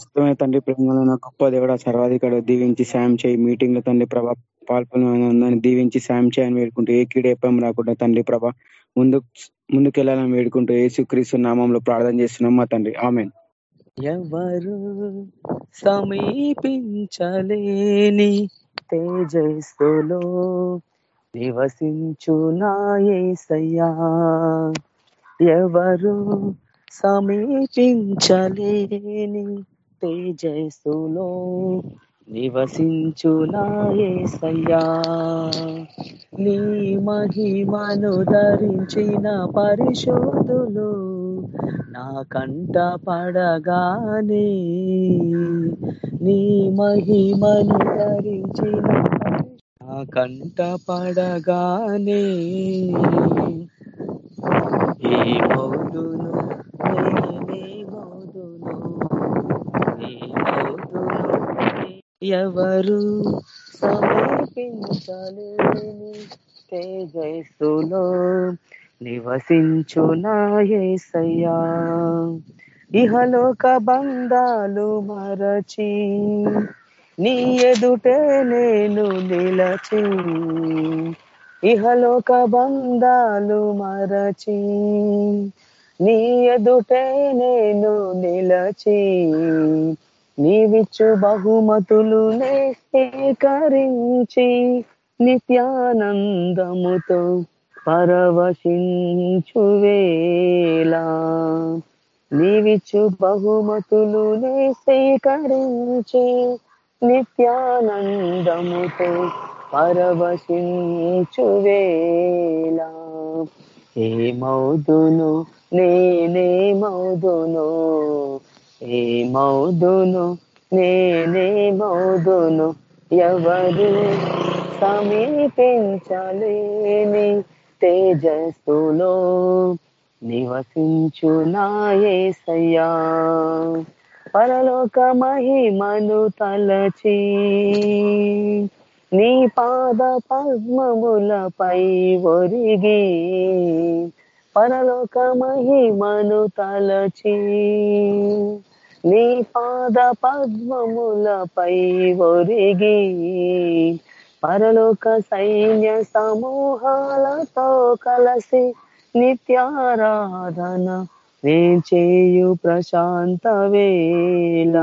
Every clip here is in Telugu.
ఇష్టమైన తండ్రి ప్రేమలను గొప్ప దేవుడ సర్వాధికారు దీవించి సాయం చేయి. మీటింగ్లో తండ్రి ప్రభా పాల్పొని దీవించి సాయం చేయని వేడుకుంటూ ఏ కీడేపం రాకుండా తండ్రి ప్రభా ముందు ముందుకెళ్ళాలని వేడుకుంటూ ఏసుక్రీస్తు నామంలో ప్రార్థన చేస్తున్నాం మా తండ్రి. ఆమె ఎవరు సమీపించలేని తేజస్సులో నివసించు నాయసయ్యా ఎవరు సమీపించలేని తేజస్సులో నివసించునాయసయ్యా నీ మహిమను ధరించిన పరిశోధులు నా కంట పడగానే నీ మహిమను ధరించిన నా కంట పడగానే ఏమో మౌదును నేనే మౌదును ఎవరు? సమీపించలేని తేజస్సులో నివసించునాయేసయ్యా ఇహలోక బంధాలు మరచి నీ ఎదుటే నేను నిలచి ఇహలోక బంధాలు మరచి నీ ఎదుటే నేను నిలచి నీవిచ్చు బహుమతులు నేకరించి నిత్యానందముతో పరవశించువేలా నీవిచ్చు బహుమతులు నేకరించి నిత్యానందముతో పరవశించువేలా ఏ మౌదును నేనే మౌదును ఏ మౌదును నేనే మౌదును ఎవరు సమీపించలేని తేజస్సులో నివసించునాయే సయ్యా. పరలోక మహిమను తలచి నీ పాద పద్మములపై ఒరిగి పరలోక మహిమను తలచి నీ పాద పద్మములపై ఒరిగి పరలోక సైన్య సమూహాలతో కలసి నిత్యారాధన నే చేయు ప్రశాంత వేళ.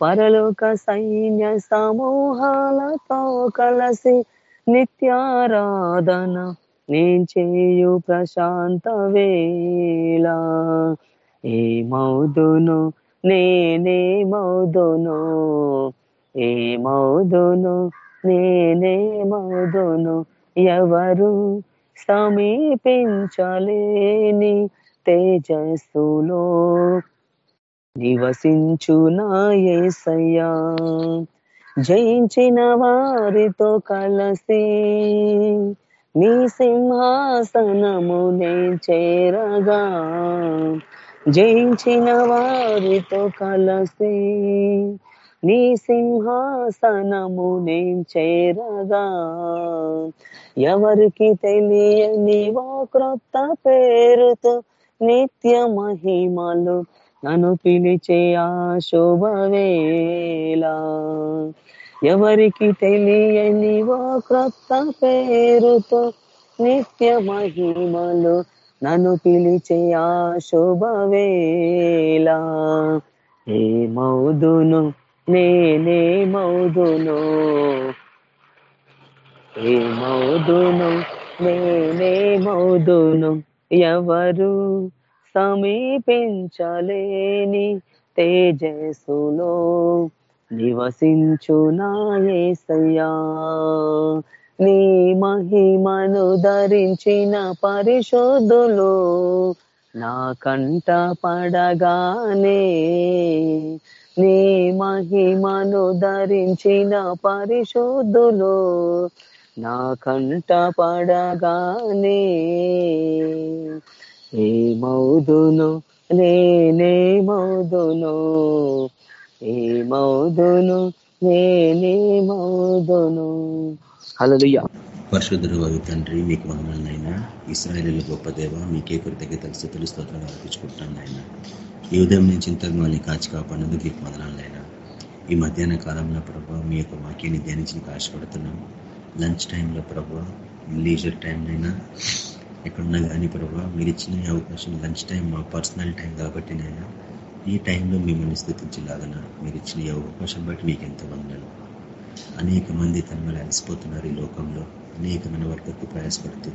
పరలోక సైన్య సమూహాలతో కలసి నిత్యారాధన నేను చేయు ప్రశాంత వేళ. ఏ మౌదును నేనే మౌదును. ఏ మౌదును నేనే మౌదును. ఎవరు సమీపించలేని తేజస్సులో నివసించునా ఏసయ్యా. జయించిన వారితో కలసి నీ సింహాసనమునే చేరగా. జయించిన వారితో కలసి నీ సింహాసనము నేను చేరగా. ఎవరికి తెలియని ఓ క్రొత్త పేరుతో నిత్య మహిమలు నన్ను పిలిచే ఆ శుభవేళ. ఎవరికి తెలియని ఓ క్రొత్త పేరుతో నిత్య మహిమలు నన్ను పిలిచే ఆ శుభవేళ. ఏ మౌదును నేనే మౌదును. ఏ మౌదును నేనే మౌదును. ఎవరు సమీపించలేని తేజస్సులో నివసించు నాయసయ్యా నీ మహిమను ధరించిన పరిశోధులు నా కంట పడగానే నీ మహిమను ధరించిన పరిశోధులు నా కంట పడగానే ఏ మౌదును నేనే మౌదును. ఏ హలలుయ్య పరిశుద్ధుడు అవి తండ్రి మీకు వందనాలనైనా ఇస్రాయలీల గొప్ప దేవ మీకే కృతజ్ఞతలు స్థుతులు స్తోత్రాలు అర్పించుకుంటున్నాను నాయన. ఈ ఉదయం నుంచి ఇంతకు మళ్ళీ కాచి కాపాడినందుకు మీకు వందనాలనైనా ఈ మధ్యాహ్న కాలంలో ప్రభావ మీ యొక్క వాక్యాన్ని ధ్యానించడానికి ఆశపడుతున్నాం. లంచ్ టైంలో ప్రభావ లీజర్ టైంలైనా ఎక్కడున్నా కానీ ప్రభావ మీరు ఇచ్చిన ఈ అవకాశం లంచ్ టైం మా పర్సనల్ టైం కాబట్టి నైనా ఈ టైంలో మిమ్మల్ని స్థుతించలాగన మీరు ఇచ్చిన ఈ అవకాశం బట్టి మీకు ఎంతో వందనాలు. అనేక మంది తన అలసిపోతున్నారు ఈ లోకంలో. అనేకమైన వర్గకు ప్రయాసపడుతూ.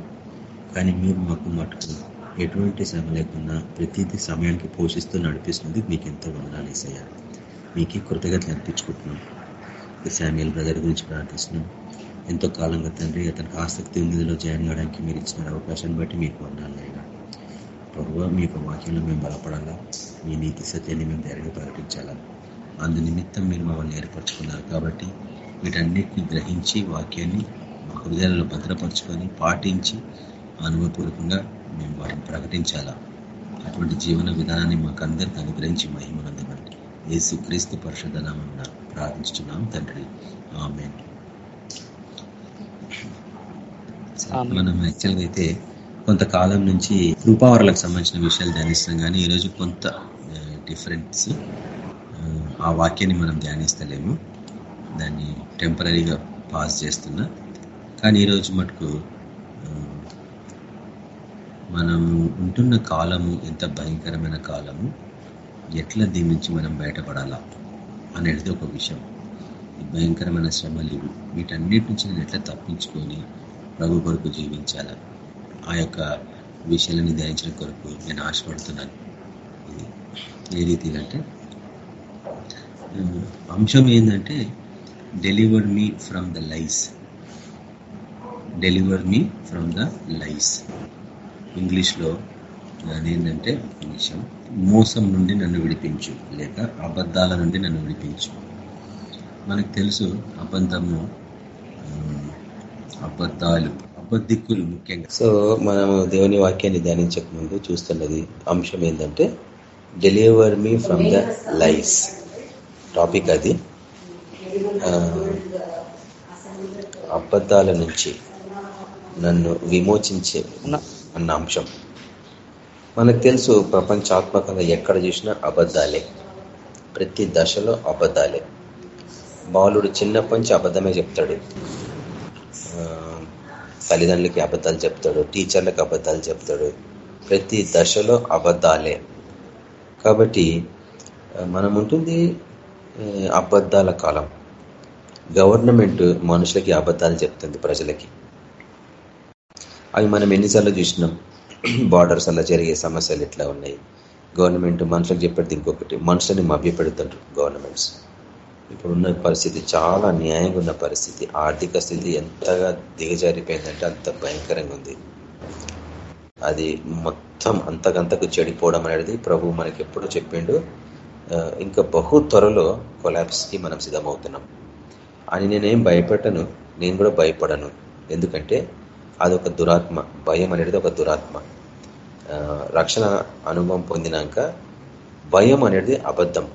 కానీ మీరు మాకు మటుకు ఎటువంటి శ్రమ లేకుండా ప్రతిదీ సమయానికి పోషిస్తూ నడిపిస్తుంది మీకు ఎంతో వందనాలు వేసయ్యా మీకే కృతజ్ఞతలు అనిపించుకుంటున్నాం శామ్యుల్ బ్రదర్ గురించి ప్రార్థిస్తున్నాం. ఎంతో కాలంగా తండ్రి అతనికి ఆసక్తి ఉందిలో జాయిన్ కావడానికి మీరు ఇచ్చిన అవకాశాన్ని బట్టి మీకు వందాలి అయినా ప్రభు మీ యొక్క వాక్యంలో మేము బలపడాలా? మీ నీతి సత్యాన్ని మేము ధైర్యంగా ప్రకటించాలా? అందు నిమిత్తం మీరు మమ్మల్ని ఏర్పరచుకున్నారు కాబట్టి వీటన్నిటిని గ్రహించి వాక్యాన్ని మా హృదయాలలో భద్రపరచుకొని పాటించి అనుభవపూర్వకంగా మేము వాటిని ప్రకటించాలా? అటువంటి జీవన విధానాన్ని మాకు అందరికి అనుగ్రహించి మహిమనందమండి యేసు క్రీస్తు పరిషదనామం ప్రార్థించుతున్నాం తండ్రి. ఆమె మనం యాక్చువల్గా అయితే కొంతకాలం నుంచి కృపావరాలకు సంబంధించిన విషయాలు ధ్యానిస్తాం కానీ ఈరోజు కొంత డిఫరెన్స్ ఆ వాక్యాన్ని మనం ధ్యానిస్తలేము. దాన్ని టెంపరీగా పాస్ చేస్తున్నా. కానీ ఈరోజు మటుకు మనం ఉంటున్న కాలము ఎంత భయంకరమైన కాలము ఎట్లా దీని నుంచి మనం బయటపడాలా అనేది ఒక విషయం. ఈ భయంకరమైన శ్రమలు ఇవి వీటన్నిటి నుంచి నేను ఎట్లా తప్పించుకొని ప్రభు కొరకు జీవించాలా? ఆ యొక్క విషయాలని ధ్యానించడం కొరకు నేను ఆశపడుతున్నాను. ఇది ఏ రీతిగా అంటే అంశం ఏంటంటే deliver me from the lies deliver me from the lies ఇంగ్లీష్లో ఏంటంటే నిమిషం మోసం నుండి నన్ను విడిపించు లేక అబద్ధాల నుండి నన్ను విడిపించు. మనకు తెలుసు అబద్ధము అబద్ధాలు అబద్ధిక్కులు ముఖ్యంగా. సో మనము దేవుని వాక్యాన్ని ధ్యానించక ముందు చూస్తున్నది అంశం ఏంటంటే deliver me from the lies topic అది. అబద్ధాల నుంచి నన్ను విమోచించే అన్న అంశం. మనకు తెలుసు ప్రపంచాత్మకంగా ఎక్కడ చూసినా అబద్ధాలే. ప్రతి దశలో అబద్ధాలే. బాలుడు చిన్నప్పటి నుంచి అబద్ధమే చెప్తాడు. తల్లిదండ్రులకి అబద్ధాలు చెప్తాడు టీచర్లకు అబద్ధాలు చెప్తాడు. ప్రతి దశలో అబద్ధాలే. కాబట్టి మనం ఉంటుంది అబద్ధాల కాలం. గవర్నమెంట్ మనుషులకి అబద్ధాలు చెప్తుంది ప్రజలకి. అవి మనం ఎన్నిసార్లు చూసినాం. బార్డర్స్ అలా జరిగే సమస్యలు ఎట్లా ఉన్నాయి? గవర్నమెంట్ మనుషులకు చెప్పేది ఇంకొకటి మనుషులని మభ్యపెడుతుంటారు గవర్నమెంట్స్. ఇప్పుడున్న పరిస్థితి చాలా న్యాయంగా ఉన్న పరిస్థితి. ఆర్థిక స్థితి ఎంతగా దిగజారిపోయిందంటే అంత భయంకరంగా ఉంది. అది మొత్తం అంతకంతకు చెడిపోవడం అనేది ప్రభు మనకి ఎప్పుడో చెప్పిండు. ఇంకా బహు త్వరలో కొలాబ్స్కి మనం సిద్ధమవుతున్నాం. అని నేనేం భయపెట్టను. నేను కూడా భయపడను. ఎందుకంటే అదొక దురాత్మ. భయం అనేది ఒక దురాత్మ. రక్షణ అనుభవం పొందినాక భయం అనేది అబద్ధం.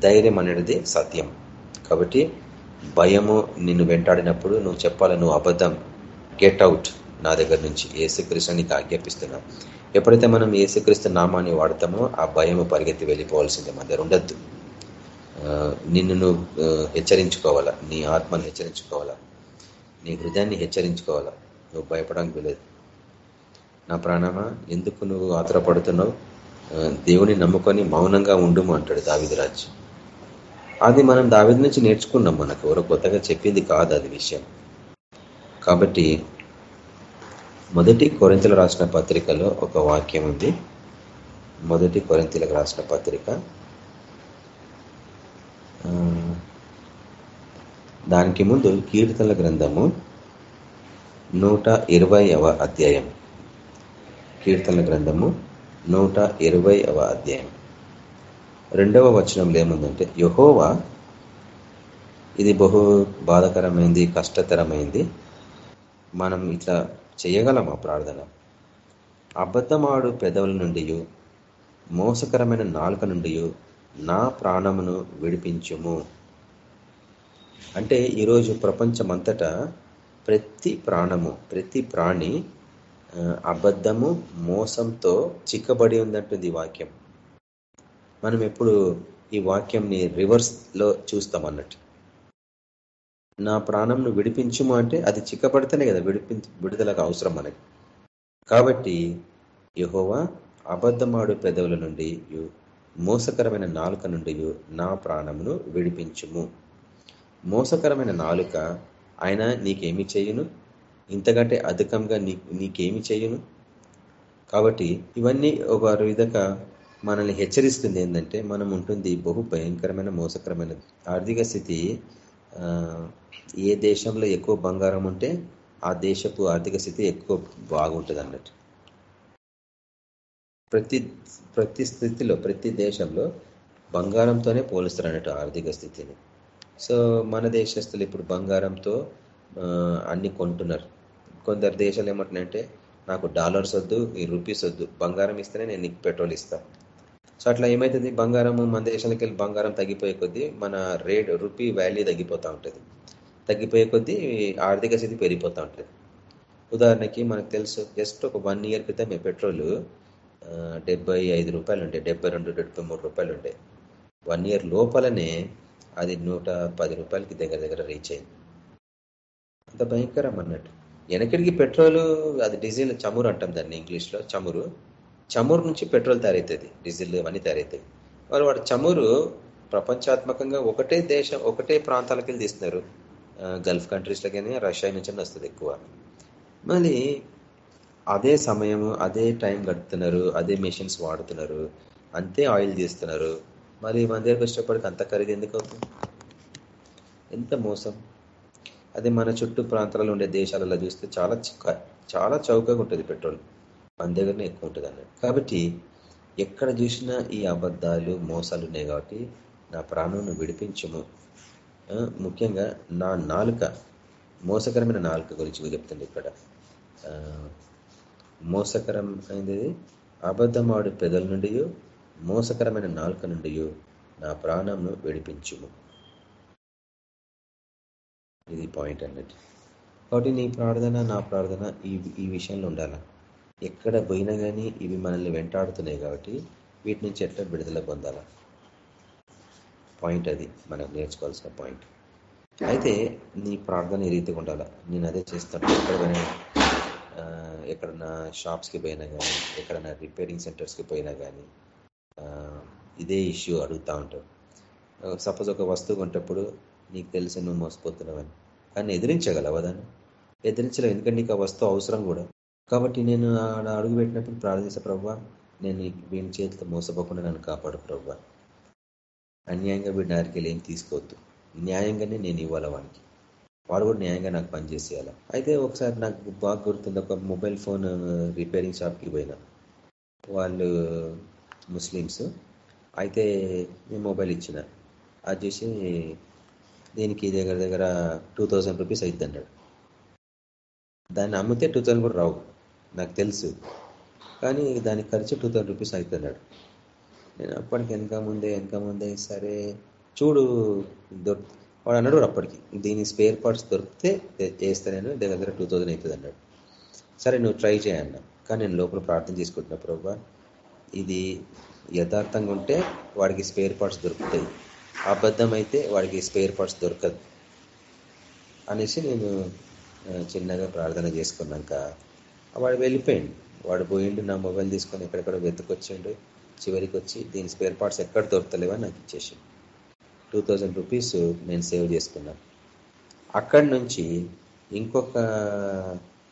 ధైర్యం అనేది సత్యం. కాబట్టి భయము నిన్ను వెంటాడినప్పుడు నువ్వు చెప్పాలి నువ్వు అబద్ధం. గెట్ అవుట్ నా దగ్గర నుంచి ఏసుక్రీస్తు నీకు ఆజ్ఞాపిస్తున్నా. ఎప్పుడైతే మనం ఏసుక్రీస్తు నామాన్ని వాడతామో ఆ భయము పరిగెత్తి వెళ్ళిపోవాల్సిందే. మన దగ్గర ఉండద్దు నిన్ను నువ్వు హెచ్చరించుకోవాలా? నీ ఆత్మను హెచ్చరించుకోవాలా? నీ హృదయాన్ని హెచ్చరించుకోవాలా? నువ్వు భయపడానికి వెళ్ళదు నా ప్రాణమా ఎందుకు నువ్వు ఆతరపడుతున్నావు? దేవుని నమ్ముకొని మౌనంగా ఉండుము అంటాడు దావిదరాజు. అది మనం దావిద నుంచి నేర్చుకున్నాం మనకు. ఎవరో కొత్తగా చెప్పింది కాదు అది విషయం. కాబట్టి మొదటి కొరింతలు రాసిన పత్రికలో ఒక వాక్యం ఉంది. మొదటి కొరింతలకు రాసిన పత్రిక దానికి ముందు కీర్తనల గ్రంథము నూట ఇరవైవ అధ్యాయం. కీర్తనల గ్రంథము నూట ఇరవైవ అధ్యాయం. రెండవ వచనంలో ఏముందంటే యహోవా ఇది బహు బాధకరమైంది కష్టతరమైంది. మనం ఇట్లా చేయగలమా ప్రార్థన? అబద్ధమాడు పెదవుల నుండి మోసకరమైన నాలుక నుండి నా ప్రాణమును విడిపించుము. అంటే ఈరోజు ప్రపంచమంతటా ప్రతి ప్రాణము ప్రతి ప్రాణి అబద్ధము మోసంతో చిక్కబడి ఉందంటుంది ఈ వాక్యం. మనం ఎప్పుడు ఈ వాక్యంని రివర్స్లో చూస్తాం అన్నట్టు. నా ప్రాణంను విడిపించుము అంటే అది చిక్కబడితేనే కదా విడిపి విడుదలకు అవసరం మనకి. కాబట్టి యహోవా అబద్ధమాడు పెదవుల నుండి మోసకరమైన నాలుక నుండి నా ప్రాణమును విడిపించుము. మోసకరమైన నాలుక ఆయన నీకేమి చేయును? ఇంతకంటే అధికంగా నీ నీకేమి చేయును? కాబట్టి ఇవన్నీ ఒక విధంగా మనల్ని హెచ్చరిస్తుంది ఏంటంటే మనం ఉంటుంది బహు భయంకరమైన మోసకరమైన ఆర్థిక స్థితి ఏ దేశంలో ఎక్కువ బంగారం ఉంటే ఆ దేశపు ఆర్థిక స్థితి ఎక్కువ బాగుంటుంది అన్నట్టు ప్రతి ప్రతి స్థితిలో ప్రతి దేశంలో బంగారంతోనే పోలుస్తారు అన్నట్టు ఆర్థిక స్థితిని. సో మన దేశస్తులు ఇప్పుడు బంగారంతో అన్ని కొంటున్నారు. కొందరు దేశాలు ఏమంటున్నాయంటే నాకు డాలర్స్ వద్దు ఈ రూపీస్ వద్దు బంగారం ఇస్తేనే నేను నీకు పెట్రోల్ ఇస్తాను సో అట్లా ఏమవుతుంది బంగారం మన దేశాలకు వెళ్ళి బంగారం తగ్గిపోయే కొద్దీ మన రేట్ రూపీ వాల్యూ తగ్గిపోతూ ఉంటుంది. తగ్గిపోయే కొద్దీ ఆర్థిక స్థితి పెరిగిపోతూ ఉంటుంది. ఉదాహరణకి మనకు తెలుసు జస్ట్ ఒక వన్ ఇయర్ క్రితం పెట్రోల్ డెబ్బై ఐదు రూపాయలు ఉండే డెబ్బై రెండు డెబ్బై మూడు రూపాయలు ఉండే వన్ ఇయర్ లోపలనే అది నూట పది రూపాయలకి దగ్గర దగ్గర రీచ్ అయింది. అంత భయంకరం అన్నట్టు. వెనకడికి పెట్రోల్ అది డీజిల్ చమురు అంటాం దాన్ని ఇంగ్లీష్లో చమురు. చమురు నుంచి పెట్రోల్ తయారవుతుంది డీజిల్ అవన్నీ తయారవుతాయి మరి వాడు చమురు ప్రపంచాత్మకంగా ఒకటే దేశం ఒకటే ప్రాంతాలకు వెళ్ళి తీస్తున్నారు. గల్ఫ్ కంట్రీస్లో కానీ రష్యా నుంచి వస్తుంది ఎక్కువ. మళ్ళీ అదే సమయము అదే టైం గడుపుతున్నారు అదే మెషిన్స్ వాడుతున్నారు అంతే ఆయిల్ తీస్తున్నారు. మరి మన దగ్గరకు వచ్చేటప్పటికి అంత ఖరీదు ఎందుకు అవుతుంది? ఎంత మోసం? అదే మన చుట్టూ ప్రాంతాలలో ఉండే దేశాలలో చూస్తే చాలా చాలా చౌకగా ఉంటుంది పెట్రోల్. మన దగ్గరనే ఎక్కువ ఉంటుంది అన్నట్టు. కాబట్టి ఎక్కడ చూసినా ఈ అబద్ధాలు మోసాలు ఉన్నాయి కాబట్టి నా ప్రాణంను విడిపించము. ముఖ్యంగా నా నాలుక మోసకరమైన నాలుక గురించి చెప్తుంది ఇక్కడ. మోసకరం అబద్ధమాడు పెదల నుండి మోసకరమైన నాలుక నుండి నా ప్రాణంను విడిపించుము. ఇది పాయింట్ అన్నట్టు. కాబట్టి నీ ప్రార్థన నా ప్రార్థన ఈ ఈ విషయంలో ఉండాలి. ఎక్కడ పోయినా కానీ ఇవి మనల్ని వెంటాడుతున్నాయి కాబట్టి వీటి నుంచి ఎట్లా విడుదల పొందాల? పాయింట్ అది మనకు నేర్చుకోవాల్సిన పాయింట్ అయితే నీ ప్రార్థన ఈ రీతిగా ఉండాలా? నేను అదే చేస్తాను. ఎక్కడ పోయినా ఎక్కడన్నా షాప్స్కి పోయినా కానీ ఎక్కడన్నా రిపేరింగ్ సెంటర్స్కి పోయినా కానీ ఇదే ఇష్యూ అడుగుతూ ఉంటావు సపోజ్ ఒక వస్తువు కొంటప్పుడు నీకు తెలిసి నువ్వు మోసపోతున్నావని కానీ ఎదిరించగలవా దాన్ని? ఎదిరించలేవు ఎందుకంటే నీకు ఆ వస్తువు అవసరం కూడా. కాబట్టి నేను ఆడ అడుగు పెట్టినప్పుడు ప్రార్థించే ప్రవ్వా నేను వీడి చేతితో మోసపోకుండా నన్ను కాపాడు ప్రవ్వా అన్యాయంగా వీడి నారికెళ్ళి ఏం తీసుకోవద్దు. న్యాయంగానే నేను ఇవ్వాలి వానికి. వాడు కూడా న్యాయంగా నాకు పనిచేసేయాలి. అయితే ఒకసారి నాకు బాగా గుర్తుంది ఒక మొబైల్ ఫోన్ రిపేరింగ్ షాప్కి పోయినా. వాళ్ళు ముస్లిమ్స్. అయితే నేను మొబైల్ ఇచ్చిన. అది చేసి దీనికి దగ్గర దగ్గర టూ థౌజండ్ రూపీస్ అవుతుంది అన్నాడు దాన్ని అమ్మితే టూ థౌసండ్ కూడా రావు. నాకు తెలుసు. కానీ దానికి ఖర్చు టూ థౌసండ్ రూపీస్ అవుతున్నాడు నేను అప్పటికి వెనక ముందే వెనక ముందే సరే చూడు దొరుకు వాడు అన్నాడు అప్పటికి దీని స్పేర్ పార్ట్స్ దొరికితే వేస్తే నేను దగ్గర దగ్గర టూ థౌసండ్ అవుతుంది అన్నాడు సరే నువ్వు ట్రై చేయన్న కానీ నేను లోపల ప్రార్థన చేసుకుంటున్నా ప్రభా ఇది యథార్థంగా ఉంటే వాడికి స్పేర్ పార్ట్స్ దొరుకుతాయి. అబద్ధం అయితే వాడికి స్పేర్ పార్ట్స్ దొరకదు. అనేసి నేను చిన్నగా ప్రార్థన చేసుకున్నాక వాడు వెళ్ళిపోయిండు. వాడు పోయిండు నా మొబైల్ తీసుకొని ఎక్కడెక్కడ వెతుకొచ్చిండు. చివరికి వచ్చి దీని స్పేర్ పార్ట్స్ ఎక్కడ దొరకలేవని నాకు ఇచ్చేసి టూ థౌజండ్ రూపీస్ నేను సేవ్ చేసుకున్నాను అక్కడి నుంచి ఇంకొక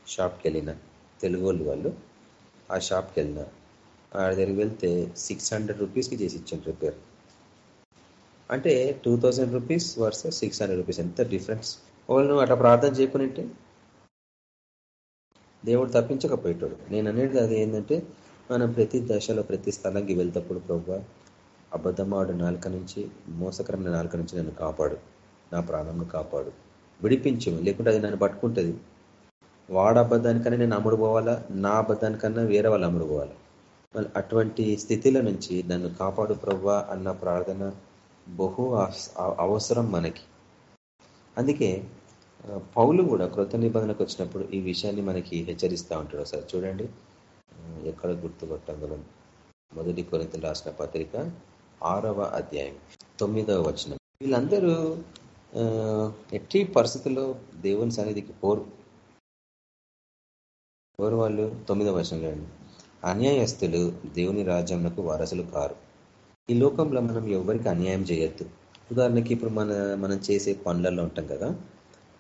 షాప్కి వెళ్ళిన తెలుగు వాళ్ళు వాళ్ళు. ఆ షాప్కి వెళ్ళిన. ఆ దగ్గరికి వెళ్తే సిక్స్ హండ్రెడ్ రూపీస్కి చేసి ఇచ్చాను రిపేర్. అంటే two thousand rupees versus six hundred rupees. ఎంత డిఫరెన్స్? వాళ్ళు నువ్వు అట్లా ప్రార్థన చేయకునింటే దేవుడు తప్పించకపోయేటోడు. నేను అనేది అది ఏంటంటే మనం ప్రతి దశలో ప్రతి స్థలంకి వెళ్తప్పుడు ప్రభు అబద్ధమాడు నాలుక నుంచి మోసకరమైన నాలుక నుంచి నన్ను కాపాడు. నా ప్రాణంను కాపాడు. విడిపించు. లేకుంటే అది నన్ను పట్టుకుంటుంది. వాడ అబద్ధానికన్నా నేను అమ్ముడు పోవాలా? నా అబద్ధానికన్నా వేరే వాళ్ళు అమ్ముడు పోవాలా? మళ్ళీ అటువంటి స్థితిల నుంచి నన్ను కాపాడు ప్రవ్వా అన్న ప్రార్థన బహు అవసరం మనకి. అందుకే పౌలు కూడా కృత నిబంధనకు వచ్చినప్పుడు ఈ విషయాన్ని మనకి హెచ్చరిస్తూ ఉంటాడు ఒకసారి చూడండి. ఎక్కడ గుర్తుపట్టగలం మొదటి కొరింతలు రాసిన పత్రిక ఆరవ అధ్యాయం తొమ్మిదవ వచనం. వీళ్ళందరూ ఎట్టి పరిస్థితుల్లో దేవుని సన్నిధికి పోరు. పోరు వాళ్ళు? తొమ్మిదవ వచనంలో అన్యాయస్తులు దేవుని రాజ్యంలో వారసులు కారు. ఈ లోకంలో మనం ఎవరికి అన్యాయం చేయొద్దు. ఉదాహరణకి ఇప్పుడు మన మనం చేసే పనులలో ఉంటాం కదా.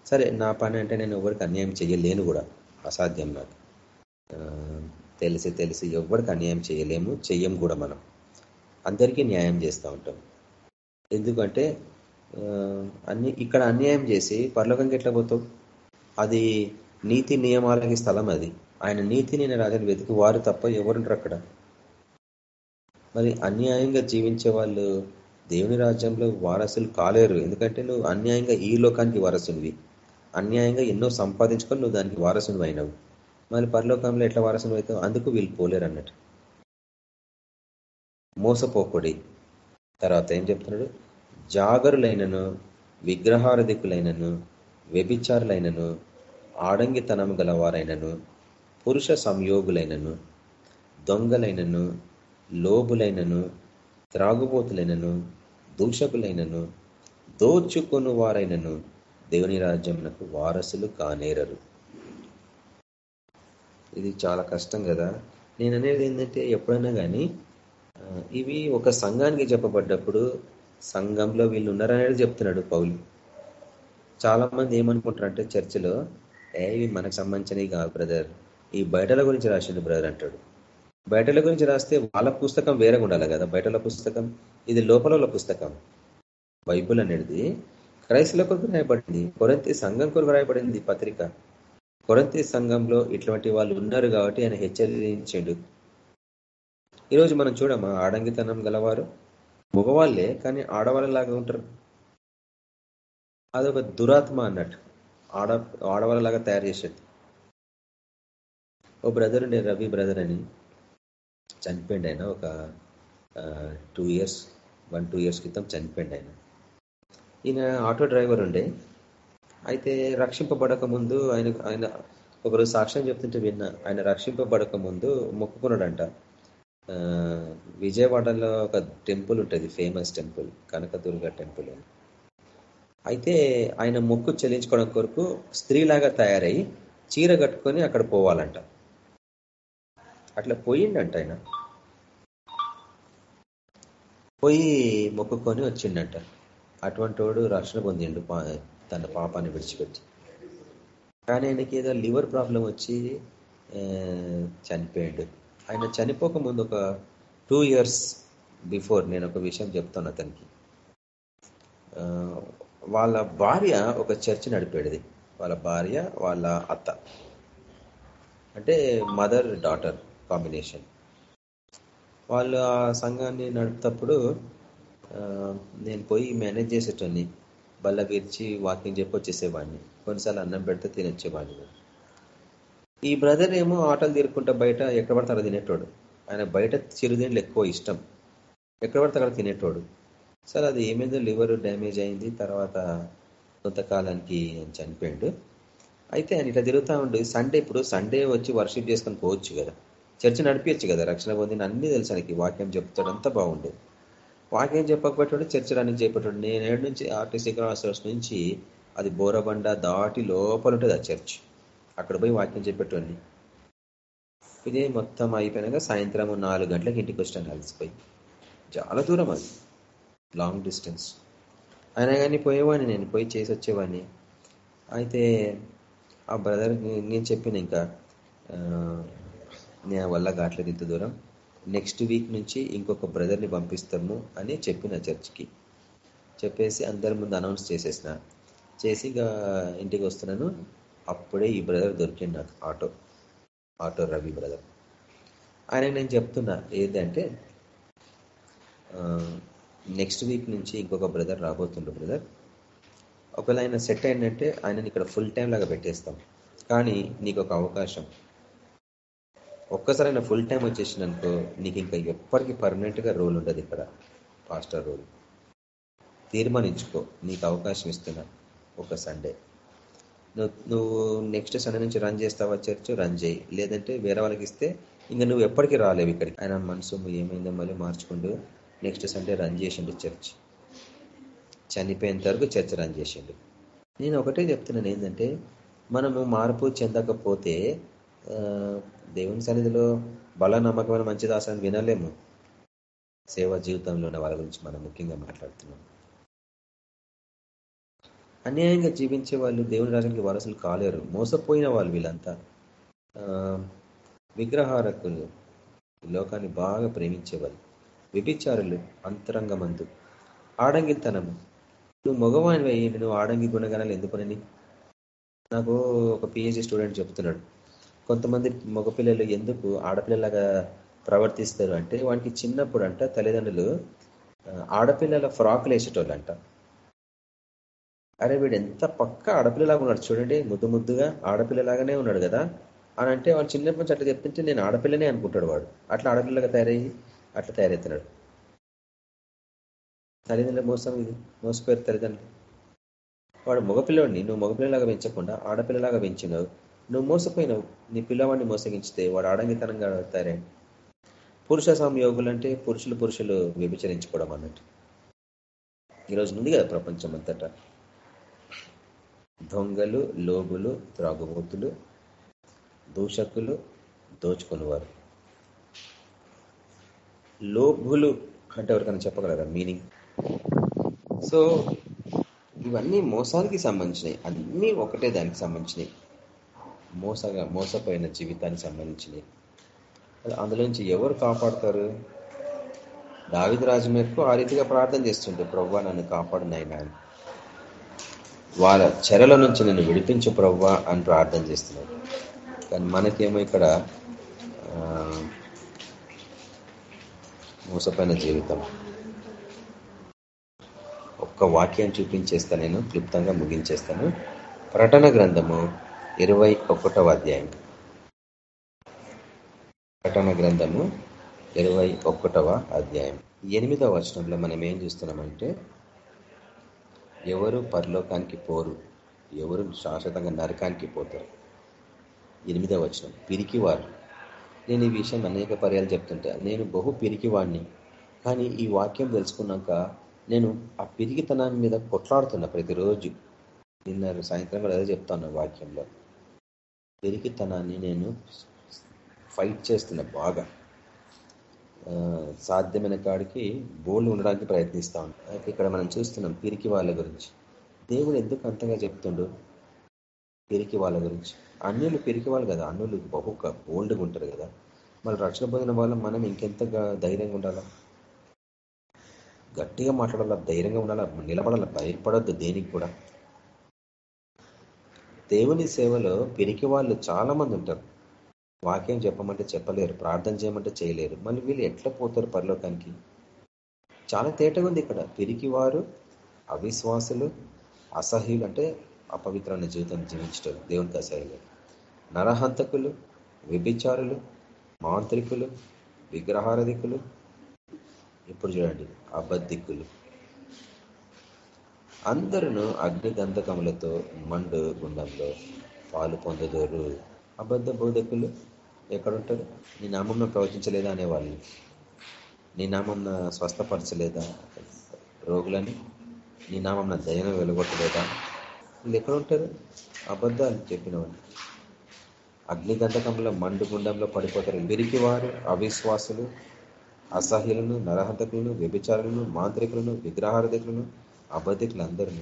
సరే నా పని అంటే నేను ఎవరికి అన్యాయం చేయలేను కూడా. అసాధ్యం నాకు. తెలిసి తెలిసి ఎవరికి అన్యాయం చేయలేము చెయ్యం కూడా మనం. అందరికీ న్యాయం చేస్తూ ఉంటాం. ఎందుకంటే అన్ని ఇక్కడ అన్యాయం చేసి పరలోకంకి ఎట్లా పోతావు అది నీతి నియమాలకి స్థలం అది. ఆయన నీతిని నేను రాజని వెతికి వారు తప్ప ఎవరుంటారు అక్కడ. మరి అన్యాయంగా జీవించే వాళ్ళు దేవుని రాజ్యంలో వారసులు కాలేరు. ఎందుకంటే నువ్వు అన్యాయంగా ఈ లోకానికి వారసునివి. అన్యాయంగా ఎన్నో సంపాదించుకొని నువ్వు దానికి వారసుని అయినావు మరి పరలోకంలో ఎట్లా వారసుని అవుతావు అందుకు వీళ్ళు పోలేరు అన్నట్టు. మోసపోకుడి. తర్వాత ఏం చెప్తున్నాడు? జాగరులైనను విగ్రహారధికులైనను వ్యభిచారులైనను ఆడంగితనం గలవారైనను పురుష సంయోగులైనను దొంగలైనను లోబులైనను త్రాగుబోతులైనను దూషకులైనను దోచుకుని వారైనను దేవుని రాజ్యమునకు వారసులు కానేరరు. ఇది చాలా కష్టం కదా. నేను అనేది ఏంటంటే ఎప్పుడైనా కానీ ఇవి ఒక సంఘానికి చెప్పబడ్డప్పుడు సంఘంలో వీళ్ళు ఉన్నారనేది చెప్తున్నాడు పౌలు. చాలా మంది ఏమనుకుంటారంటే చర్చిలో ఏ ఇవి మనకు సంబంధించినవి కాదు బ్రదర్. ఈ బయటల గురించి రాసిండు బ్రదర్ అంటాడు. బయటల గురించి రాస్తే వాళ్ళ పుస్తకం వేరేగా ఉండాలి కదా. బయటల పుస్తకం ఇది లోపల పుస్తకం. బైబుల్ అనేది క్రైస్తుల కొరకు రాయబడింది. కొరంతి సంఘం కొరకు రాయబడింది పత్రిక. కొరంతి సంఘంలో ఇటువంటి వాళ్ళు ఉన్నారు కాబట్టి ఆయన హెచ్చరించాడు. ఈరోజు మనం చూడమా? ఆడంగితనం గలవారు? మగవాళ్ళే కానీ ఆడవాళ్ళలాగా ఉంటారు. అదొక దురాత్మ అన్నట్టు. ఆడ ఆడవాళ్ళలాగా తయారు చేసేది. ఓ బ్రదర్ ఉండే రవి బ్రదర్ అని. చనిపోయింది ఆయన ఒక two years one two years క్రితం చనిపోయింది ఆయన ఈయన ఆటో డ్రైవర్ ఉండే. అయితే రక్షింపబడక ముందు ఆయన ఆయన ఒకరోజు సాక్ష్యం చెప్తుంటే విన్నా. ఆయన రక్షింపబడక ముందు మొక్కుకున్నాడంట. విజయవాడలో ఒక టెంపుల్ ఉంటుంది ఫేమస్ టెంపుల్ కనకదుర్గ టెంపుల్. అని అయితే ఆయన మొక్కు చెల్లించుకోవడం కొరకు స్త్రీలాగా తయారై చీర కట్టుకొని అక్కడ పోవాలంట. అట్లా పోయిండంట ఆయన. పోయి మొక్కుకొని వచ్చిండంట. అటువంటి వాడు రక్షణ పొందిండు తన పాపాన్ని విడిచిపెట్టి. కానీ ఆయనకి ఏదో లివర్ ప్రాబ్లం వచ్చి చనిపోయాడు. ఆయన చనిపోక ముందు ఒక టూ ఇయర్స్ బిఫోర్ నేను ఒక విషయం చెప్తాను అతనికి. వాళ్ళ భార్య ఒక చర్చ్ నడిపేది. వాళ్ళ భార్య వాళ్ళ అత్త. అంటే మదర్ డాటర్ కాంబినేషన్. వాళ్ళు ఆ సంఘాన్ని నడుపుతప్పుడు నేను పోయి మేనేజ్ చేసేటోని బల్ల విరిచి వాకింగ్ చెప్పి వచ్చేసేవాడిని కొన్నిసార్లు అన్నం పెడితే తినొచ్చేవాడిని. ఈ బ్రదర్ ఏమో ఆటలు తీరుకుంటా బయట ఎక్కడ పడితే అక్కడ తినేటోడు. ఆయన బయట చిరుదిండ్లు ఎక్కువ ఇష్టం. ఎక్కడ పడితే అక్కడ తినేటోడు. సార్ అది ఏమైందో లివర్ డ్యామేజ్ అయింది. తర్వాత కొంతకాలానికి చనిపోయాడు. అయితే ఆయన ఇట్లా తిరుగుతూ ఉండి. సండే ఇప్పుడు సండే వచ్చి వర్షిప్ చేసుకొని పోవచ్చు కదా. చర్చ నడిపించచ్చు కదా. రక్షణ పొందిన అన్ని తెలుసు ఆయనకి. వాక్యం చెప్తాడు. అంతా బాగుండేది. వాక్యం చెప్పకపోయేటోడు చర్చ రన్నింగ్ చేయబట్టాడు నేను ఏడు నుంచి ఆర్టీసీ క్రాస్ నుంచి అది బోరబండ దాటి లోపల ఉంటుంది ఆ చర్చ్. అక్కడ పోయి వాక్యం చెప్పేటోండి ఇదే మొత్తం అయిపోయినాక సాయంత్రం నాలుగు గంటలకు ఇంటికి వచ్చాను అలసిపోయి. చాలా దూరం అది. లాంగ్ డిస్టెన్స్ అయినా కానీ పోయేవాడిని నేను పోయి చేసి వచ్చేవాడిని. అయితే ఆ బ్రదర్ నేను చెప్పిన ఇంకా నేను వల్ల గాట్లేదు ఇంత దూరం. నెక్స్ట్ వీక్ నుంచి ఇంకొక బ్రదర్ని పంపిస్తాము అని చెప్పిన చర్చ్కి. చెప్పేసి అందరి ముందు అనౌన్స్ చేసేసిన. చేసి ఇంటికి వస్తున్నాను. అప్పుడే ఈ బ్రదర్ దొరికింది నాకు. Auto auto Ravi brother. ఆయన నేను చెప్తున్నా ఏంటంటే నెక్స్ట్ వీక్ నుంచి ఇంకొక బ్రదర్ రాబోతుండ్రు బ్రదర్. ఒకవేళ ఆయన సెట్ అయిందంటే ఆయనని ఇక్కడ ఫుల్ టైం లాగా పెట్టేస్తాం. కానీ నీకు ఒక అవకాశం. ఒక్కసారి ఫుల్ టైం వచ్చేసిననుకో నీకు ఇంకా ఎప్పటికీ పర్మనెంట్గా రోల్ ఉండదు ఇక్కడ. పాస్టర్ రోల్ తీర్మానించుకో. నీకు అవకాశం ఇస్తున్నా ఒక సండే నువ్వు నువ్వు నెక్స్ట్ సండే నుంచి రన్ చేస్తావా చర్చ్ రన్ చేయి. లేదంటే వేరే వాళ్ళకి ఇస్తే ఇంకా నువ్వు ఎప్పటికీ రాలేవు ఇక్కడికి. ఆయన మనసు ఏమైందో మళ్ళీ మార్చుకుంటూ నెక్స్ట్ సండే రన్ చేసిండు చర్చ్ చనిపోయేంత వరకు చర్చ్ రన్ చేసిండు. నేను ఒకటే చెప్తున్నాను ఏంటంటే మనము మార్పు చెందకపోతే దేవుని సన్నిధిలో బల నమ్మకమైన మంచి దాసాన్ని వినలేము. సేవా జీవితంలో ఉన్న వాళ్ళ గురించి మనం ముఖ్యంగా మాట్లాడుతున్నాం. అన్యాయంగా జీవించే వాళ్ళు దేవుని రాజ్యానికి వారసులు కాలేరు. మోసపోయిన వాళ్ళు వీళ్ళంతా. విగ్రహారకులు లోకాన్ని బాగా ప్రేమించేవాళ్ళు. వ్యభిచారులు అంతరంగమందు. ఆడంగితనము. నువ్వు మగవాణి వేయండి నువ్వు ఆడంగి గుణగణాలు ఎందుకునని నాకు ఒక పిహెచ్డి స్టూడెంట్ చెప్తున్నాడు. కొంతమంది మగపిల్లలు ఎందుకు ఆడపిల్లలాగా ప్రవర్తిస్తారు అంటే వానికి చిన్నప్పుడు అంట తల్లిదండ్రులు ఆడపిల్లల ఫ్రాక్లు వేసేటోళ్ళు అంట అరే వీడు ఎంత పక్క ఆడపిల్లలాగా ఉన్నాడు చూడండి ముద్దు ముద్దుగా ఆడపిల్లలాగానే ఉన్నాడు కదా. అని అంటే వాడు చిన్నప్పటి నుంచి అట్లా చెప్తుంటే నేను ఆడపిల్లనే అనుకుంటాడు వాడు. అట్లా ఆడపిల్లగా తయారయ్యి అట్లా తయారవుతున్నాడు. తల్లిదండ్రుల మోసం ఇది. మోసపోయారు తల్లిదండ్రులు. వాడు మగపిల్లవాడిని నువ్వు మగపిల్లలాగా పెంచకుండా ఆడపిల్లలాగా పెంచినావు. నువ్వు మోసపోయినావు. నీ పిల్లవాడిని మోసగించితే వాడు ఆడంగితనంగా అవుతారే పురుష సంయోగులు అంటే పురుషులు పురుషులు వ్యభిచరించుకోవడం అన్నట్టు. ఈరోజు ఉంది కదా ప్రపంచం అంతటా. దొంగలు లోబులు త్రాగుబోతులు దూషకులు దోచుకునేవారు. లోబులు అంటే ఎవరికైనా చెప్పగలరా? మీనింగ్ సో ఇవన్నీ మోసానికి సంబంధించినవి అన్నీ ఒకటే దానికి సంబంధించినవి మోసగా మోసపోయిన జీవితానికి సంబంధించినవి అందులో నుంచి ఎవరు కాపాడతారు? దావిద రాజు మేరకు ఆ రీతిగా ప్రార్థన చేస్తుంటే ప్రభు నన్ను కాపాడు నాయన వాళ్ళ చెరల నుంచి నన్ను విడిపించు ప్రవ్వా అని ప్రార్థన చేస్తున్నాడు. కానీ మనకేమో ఇక్కడ మోసపోయిన జీవితం. ఒక్క వాక్యం చూపించేస్తా నేను క్లుప్తంగా ముగించేస్తాను. ప్రటన గ్రంథము ఇరవై ఒకటవ అధ్యాయం. ప్రటన గ్రంథము ఇరవై ఒకటవ అధ్యాయం. ఎనిమిదవ వచనంలో మనం ఏం చూస్తున్నామంటే ఎవరు పరలోకానికి పోరు ఎవరు శాశ్వతంగా నరకానికి పోతారు. ఎనిమిదవ వచనం పిరికివారు. నేను ఈ విషయం అనేక పర్యాలు చెప్తుంటా. నేను బహు పిరికివాడిని కానీ ఈ వాక్యం తెలుసుకున్నాక నేను ఆ పిరికితనాన్ని మీద కొట్లాడుతున్నా ప్రతిరోజు. నిన్న సాయంత్రం కూడా అదే చెప్తాను వాక్యంలో. పిరికితనాన్ని నేను ఫైట్ చేస్తున్నా బాగా. సాధ్యమైన కాడికి బోల్డ్ ఉండడానికి ప్రయత్నిస్తూ ఉంటాం. ఇక్కడ మనం చూస్తున్నాం పిరికి వాళ్ళ గురించి. దేవుడు ఎందుకు అంతగా చెప్తుండు పిరికి వాళ్ళ గురించి? అన్యులు పిరికి వాళ్ళు కదా. అన్యులు బహుక బోల్డ్గా ఉంటారు కదా. మరి రక్షణ పొందిన వాళ్ళు మనం ఇంకెంతగా ధైర్యంగా ఉండాలా? గట్టిగా మాట్లాడాలా? ధైర్యంగా ఉండాలా? నిలబడాలా? భయపడద్దు దేనికి కూడా. దేవుని సేవలో పిరికి వాళ్ళు చాలా మంది ఉంటారు. వాక్యం చెప్పమంటే చెప్పలేరు ప్రార్థన చేయమంటే చేయలేరు. మళ్ళీ వీళ్ళు ఎట్లా పోతారు పరలోకానికి? చాలా తేటగా ఉంది ఇక్కడ. పిరికి వారు అవిశ్వాసులు అసహ్యులు అంటే అపవిత్రమైన జీవితం జీవించడం దేవునికి అసహ్యులు నరహంతకులు వ్యభిచారులు మాంత్రికులు విగ్రహారధికులు. ఇప్పుడు చూడండి అబద్ధికులు. అందరూ అగ్నిగంధకములతో మండు గుండంలో పాలు పొందదోరు. అబద్ధ బోధకులు ఎక్కడుంటారు నీ నామంలో ప్రవచించలేదా అనేవాళ్ళు. నీ నామం స్వస్థపరచలేదా రోగులని? నీ నామం దయను వెలగొట్టలేదా? వీళ్ళు ఎక్కడుంటారు? అబద్ధాలు చెప్పిన వాళ్ళు అగ్నిగంధకంలో మండు గుండంలో పడిపోతారు. విరికివారు అవిశ్వాసులు అసహ్యులను నరహంతకులను వ్యభిచారులను మాంత్రికులను విగ్రహారధికులను అబద్ధికులు అందరూ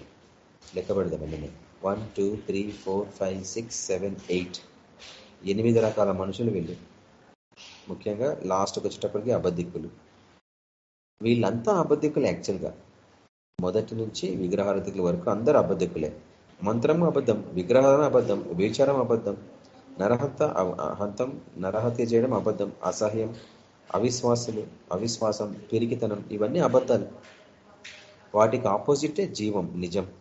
లెక్క పెడదామండి one two three four five six seven eight ఎనిమిది రకాల మనుషులు వీళ్ళు. ముఖ్యంగా లాస్ట్కి వచ్చేటప్పటికి అబద్ధికులు. వీళ్ళంతా అబద్ధికులు యాక్చువల్గా మొదటి నుంచి విగ్రహారతికుల వరకు అందరూ అబద్ధికులే. మంత్రం అబద్ధం విగ్రహం అబద్ధం విచారం అబద్ధం నరహంత హంతం నరహత్య చేయడం అబద్ధం అసహ్యం అవిశ్వాసులు అవిశ్వాసం పెరిగితనం ఇవన్నీ అబద్ధాలు. వాటికి ఆపోజిటే జీవం నిజం.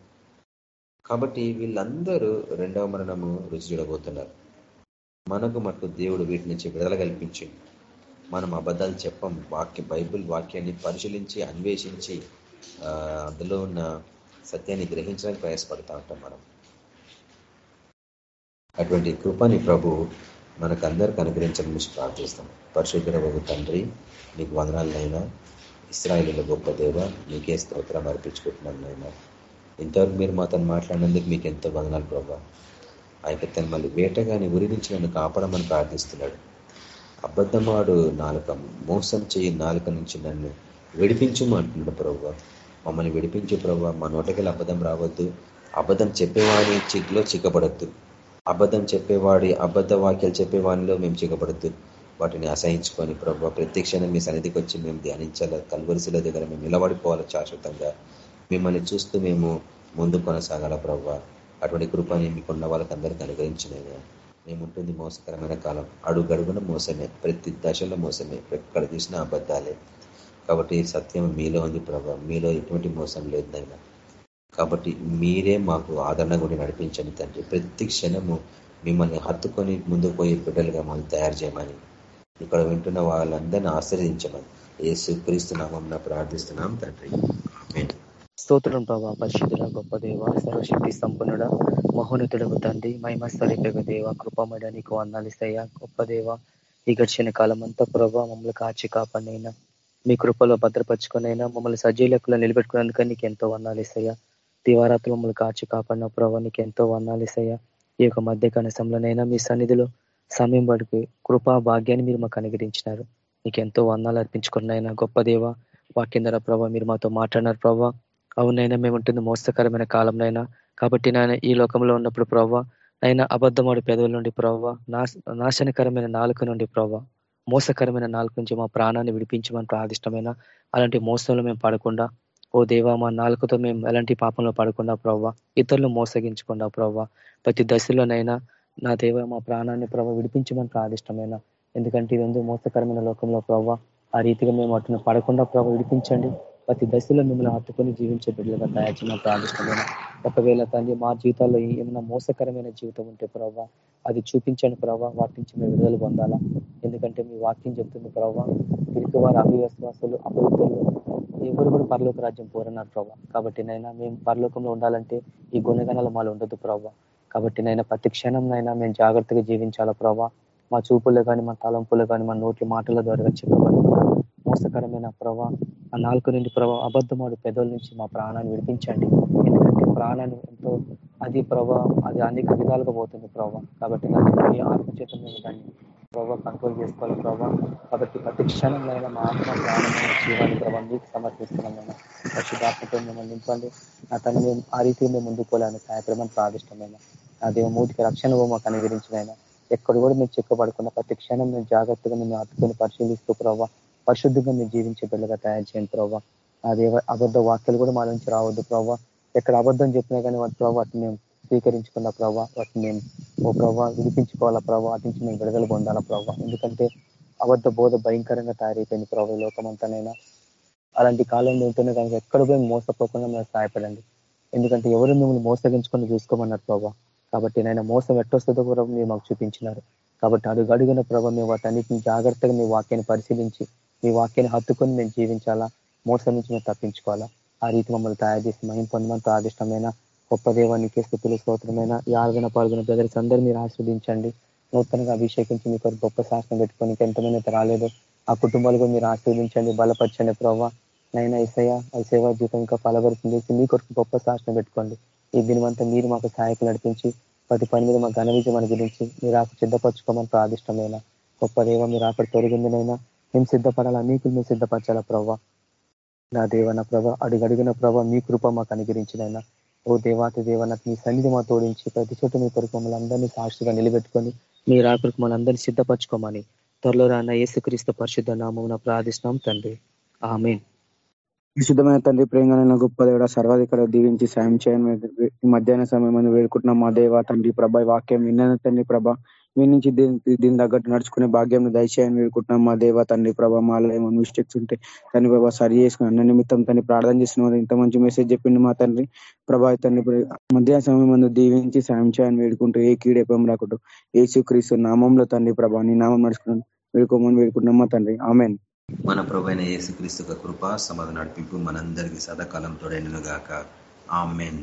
కాబట్టి వీళ్ళందరూ రెండవ మరణము రుచి చూడబోతున్నారు. మనకు మటుకు దేవుడు వీటి నుంచి విడుదల కల్పించింది మనం అబద్ధాలు చెప్పం వాక్య బైబుల్ వాక్యాన్ని పరిశీలించి అన్వేషించి అందులో ఉన్న సత్యాన్ని గ్రహించడానికి ప్రయాసపడతా ఉంటాం మనం. అటువంటి కృపని ప్రభు మనకు అందరికి అనుగ్రహించాలని ప్రార్థిస్తాం పరిశుద్ధ తండ్రి మీకు వందనాలనైనా ఇస్రాయలీల గొప్ప దేవ మీకే స్తోత్రం అర్పించుకుంటున్నాను నైనా ఇంతవరకు మీరు మాతో మాట్లాడినందుకు మీకు ఎంతో వందనాలు ప్రభావ ఆ యొక్క తను మళ్ళీ వేటగాని ఉరి నుంచి నన్ను కాపాడమని ప్రార్థిస్తున్నాడు. అబద్ధమాడు నాలుక మోసం చేయి నాలుక నుంచి నన్ను విడిపించుము అంటున్నాడు ప్రభు మమ్మల్ని విడిపించు ప్రభు మా నోటకెళ్ళి అబద్ధం రావద్దు. అబద్ధం చెప్పేవాడి చిగ్లో చిక్కబడద్దు అబద్ధం చెప్పేవాడి అబద్ధ వాక్యాలు చెప్పేవాడిలో మేము చిక్కబడద్దు వాటిని అసహించుకొని ప్రభావ ప్రత్యక్షణ మీ సన్నిధికి వచ్చి మేము ధ్యానించాలి కల్వరిశిల దగ్గర మేము నిలబడిపోవాలి శాశ్వతంగా. మిమ్మల్ని చూస్తూ మేము ముందు కొనసాగాల ప్రభావ. అటువంటి కృపని మీకున్న వాళ్ళకి అందరికీ అనుగ్రహించినైనా మేముంటుంది మోసకరమైన కాలం. అడుగడుగున మోసమే. ప్రతి దశలో మోసమే. ఎక్కడ చూసినా అబద్ధాలే. కాబట్టి సత్యం మీలో ఉంది ప్రభావ మీలో ఎటువంటి మోసం లేదు నాయన కాబట్టి మీరే మాకు ఆదరణ కూడా నడిపించండి తండ్రి. ప్రతి క్షణము మిమ్మల్ని హత్తుకొని ముందుకు పోయే బిడ్డలుగా మమ్మల్ని తయారు చేయమని. ఇక్కడ వింటున్న వాళ్ళందరినీ ఆశ్రయించమని ఏ క్రీస్తు ప్రార్థిస్తున్నాం తండ్రి. స్తోత్రం ప్రభా పరిశుద్ధుల గొప్ప దేవ సర్వశక్తి సంపన్నుడ మహోన్నతుడకు తండ్రి మహిమ స్వరూపక దేవ కృపమడ నీకు వందాలిస్తాయా గొప్ప దేవ ఈ గడిచిన కాలం అంతా ప్రభా మమ్మల్ని కాచి కాపాడినైనా మీ కృపలో భద్రపరుచుకునైనా మమ్మల్ని సజీలకులో నిలబెట్టుకున్నందుక నీకు ఎంతో వందాలిస్తాయా దివారాత్రులు మమ్మల్ని కాచి కాపాడిన ప్రభావ నీకు ఎంతో వందాలిస్తాయా ఈ యొక్క మధ్య కనసంలోనైనా మీ సన్నిధిలో సమయం పడికి కృపా భాగ్యాన్ని మీరు మాకు అనుగ్రహించినారు. నీకు ఎంతో వందాలు అర్పించుకున్నైనా గొప్ప దేవ వాక్యం ద్వారా ప్రభావ మీరు మాతో మాట్లాడినారు ప్రభావ అవునైనా మేము ఉంటుంది మోసకరమైన కాలంనైనా. కాబట్టి నాయన ఈ లోకంలో ఉన్నప్పుడు ప్రవ్వ అయినా అబద్ధమాడు పెదవుల నుండి ప్రవ్వ నాశనకరమైన నాలుక నుండి ప్రవ్వ మోసకరమైన నాలుక నుంచి మా ప్రాణాన్ని విడిపించమని ప్రాదిష్టమైన అలాంటి మోసంలో మేము పడకుండా ఓ దేవా మా నాలుకతో మేము ఎలాంటి పాపంలో పడకుండా ప్రవ్వ ఇతరులు మోసగించకుండా ప్రవ్వ ప్రతి దశలోనైనా నా దేవ మా ప్రాణాన్ని ప్రభావ విడిపించమని ప్రాదిష్టమైన ఎందుకంటే ఇది మోసకరమైన లోకంలో ప్రవ్వ ఆ రీతిగా మేము అటును పడకుండా ప్రభావ విడిపించండి. ప్రతి దశలో మిమ్మల్ని హత్తుకొని జీవించే బిడ్డలుగా తయారు చేయడం ప్రార్థిస్తున్నాను. ఒకవేళ తండ్రి మా జీవితాల్లో ఏమైనా మోసకరమైన జీవితం ఉంటే ప్రభావ అది చూపించండి ప్రభావ వాటి నుంచి మేము విడుదల పొందాలా. ఎందుకంటే మీ వాక్యం చెప్తుంది ప్రభావ ఇరుకు వారి అవిశ్వాసాలు అపవిత్రులు ఎవరు కూడా పరలోక రాజ్యం పోరన్నారు ప్రభావ కాబట్టి నైనా మేము పరలోకంలో ఉండాలంటే ఈ గుణగణాలు మాలో ఉండదు ప్రభావ కాబట్టి నైనా ప్రతి క్షణం నైనా మేము జాగ్రత్తగా జీవించాలా ప్రభావ మా చూపులు కానీ మా తలంపులు కానీ మా నోట్ల మాటల ద్వారా చెప్పబడుతున్నారు మోసకరమైన ప్రభావ ఆ నాలుగు నుండి ప్రభావ అబద్ధమాడు పెదవుల నుంచి మా ప్రాణాన్ని విడిపించండి. ఎందుకంటే ప్రాణాన్ని ఎంతో అది ప్రభావం అది అనేక విధాలుగా పోతుంది ప్రభావ కాబట్టి మీ ఆత్మచేత మేము దాన్ని ప్రభావ కంట్రోల్ చేసుకోవాలి ప్రభావ కాబట్టి ప్రతి క్షణంలో మా ఆత్మ ప్రాణమైన జీవాన్ని ప్రభావం మీకు సమర్పిస్తున్నాం నేను మిమ్మల్ని నింపండి. నా తను మేము ఆ రీతి మేము ముందుకు పోలేని సాయప్రమని ప్రాదిష్టమైన. నా మూటికి రక్షణ మాకు అనుగ్రహించినైనా. ఎక్కడ కూడా మేము చెక్కబడుకున్న ప్రతి క్షణం మేము జాగ్రత్తగా మేము అతుకుని పరిశీలిస్తూ ప్రభావ పరిశుద్ధంగా మీరు జీవించే బిడ్డగా తయారు చేయండి ప్రభావ అదే అబద్ధ వాక్యాలు కూడా మా నుంచి రావద్దు ప్రభావ ఎక్కడ అబద్ధం చెప్పినా కానీ వాటి ప్రభావ వాటిని మేము స్వీకరించుకున్న ప్రభావ వాటిని మేము ఓ ప్రభావ విడిపించుకోవాలా ప్రభావ వాటి నుంచి మేము విడుదల పొందాలా ప్రభావ ఎందుకంటే అబద్ధ బోధ భయంకరంగా తయారైపోయింది ప్రభావ లోకమంతానైనా. అలాంటి కాలంలో ఉంటేనే కనుక ఎక్కడ పోయి మోసపోకుండా మేము సహాయపడండి. ఎందుకంటే ఎవరు మిమ్మల్ని మోసగించుకొని చూసుకోమన్నారు ప్రభావ కాబట్టి నేను మోసం ఎట్టొస్తుందో కూడా మీరు మాకు చూపించినారు. కాబట్టి అడుగు అడుగున ప్రభావ మేము వాటన్నిటిని జాగ్రత్తగా మీ వాక్యాన్ని పరిశీలించి మీ వాక్యాన్ని హత్తుకొని మేము జీవించాలా? మోసం నుంచి మేము తప్పించుకోవాలా? ఆ రీతి మమ్మల్ని తయారు చేసి మహిం పొందమంతో ఆదిష్టమైన గొప్ప దేవానికి స్థుతులు స్తోత్రమైన యాదన పాల్గొన బ్రదర్స్ అందరూ మీరు ఆస్వాదించండి నూతనంగా అభిషేకించి మీకు గొప్ప శాసనం పెట్టుకొని ఎంతమంది రాలేదు ఆ కుటుంబాలు కూడా మీరు ఆస్వాదించండి బలపరచండి ప్రవ్వ. నైనా ఇసయ ఆ సేవా జీవితం ఇంకా ఫలభరితం మీ కొరకు గొప్ప శాసనం పెట్టుకోండి. ఈ దినమంతా మీరు మాకు సహాయకులు నడిపించి ప్రతి పని మీద మా ఘన విజయం గురించి మీరు ఆకు సిద్ధపరచుకోమని ప్రాదిష్టమైన గొప్ప దేవ మీరు అక్కడ తొలగిందినైనా మేము సిద్ధపడాలా? నీకు మేము సిద్ధపరచాలా ప్రభా నా దేవ నా ప్రభ అడుగడిగిన ప్రభ మీ కృప మాకు అనుగ్రహించినైనా. ఓ దేవాతి దేవన మీ సన్నిధి మా తోడించి ప్రతి చోట మీ కొరకు మమ్మల్ని అందరినీ సాక్షిగా నిలబెట్టుకొని మీ రాకరికి మన అందరినీ సిద్ధపరచుకోమని. త్వరలో రాన్న యేసుక్రీస్తు పరిశుద్ధ నామం ప్రార్థిస్తున్నాం తండ్రి. ఆమె విశుద్ధమైన తండ్రి ప్రేంగనైన గొప్ప దేవుడ సర్వాధికార దీవించి సాయం చేయని. మధ్యాహ్న సమయం వేడుకుంటున్నాం మా దేవ తండ్రి ప్రభా వాక్యం విన్న తండ్రి ప్రభ. మీ నుంచి దీని తగ్గట్టు నడుచుకునే భాగ్యం దయచేయని వేడుకుంటున్నాం మా దేవ తండ్రి ప్రభా. మాలో ఏమో మిస్టేక్స్ ఉంటే తండ్రి ప్రభా సరి చేసుకుని అన్న నిమిత్తం తండ్రి ప్రార్థన చేసిన ఇంత మంచి మెసేజ్ చెప్పింది మా తండ్రి ప్రభా తండ్రి మధ్యాహ్న సమయం మందు దీవించి సాయం చేయని వేడుకుంటూ ఏ కీడేపం రాకుండా ఏసు క్రీస్తు నామంలో తండ్రి ప్రభా నీ నామం నడుచుకున్నాను వేడుకోమని వేడుకుంటున్నాం మా తండ్రి. ఆమెన్. మన ప్రభైన యేసుక్రీస్తు కృప సమాధాన నడిపింపు మనందరికీ సదాకాలం తోడైనగాక ఆమెన్.